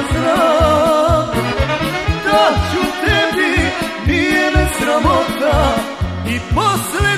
da znam Da ću tebi, nije me sramota. I posle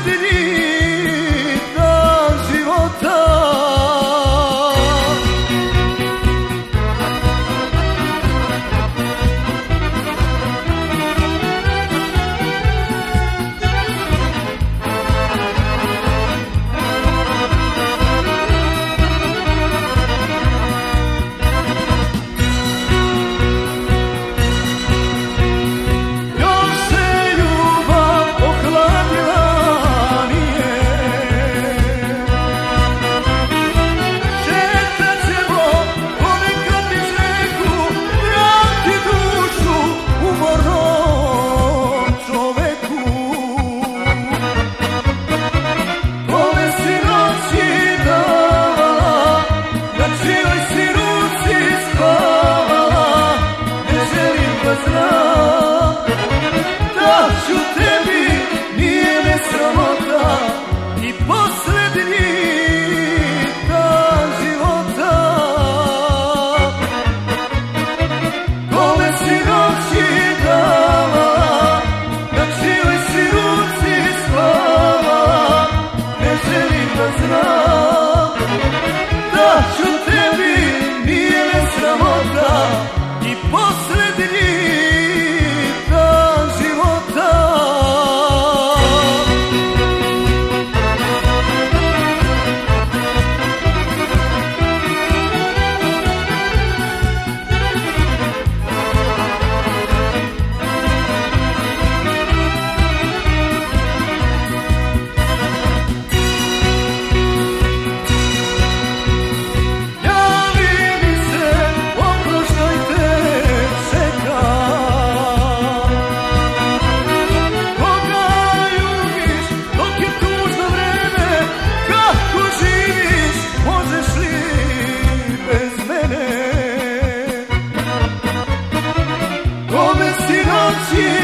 You.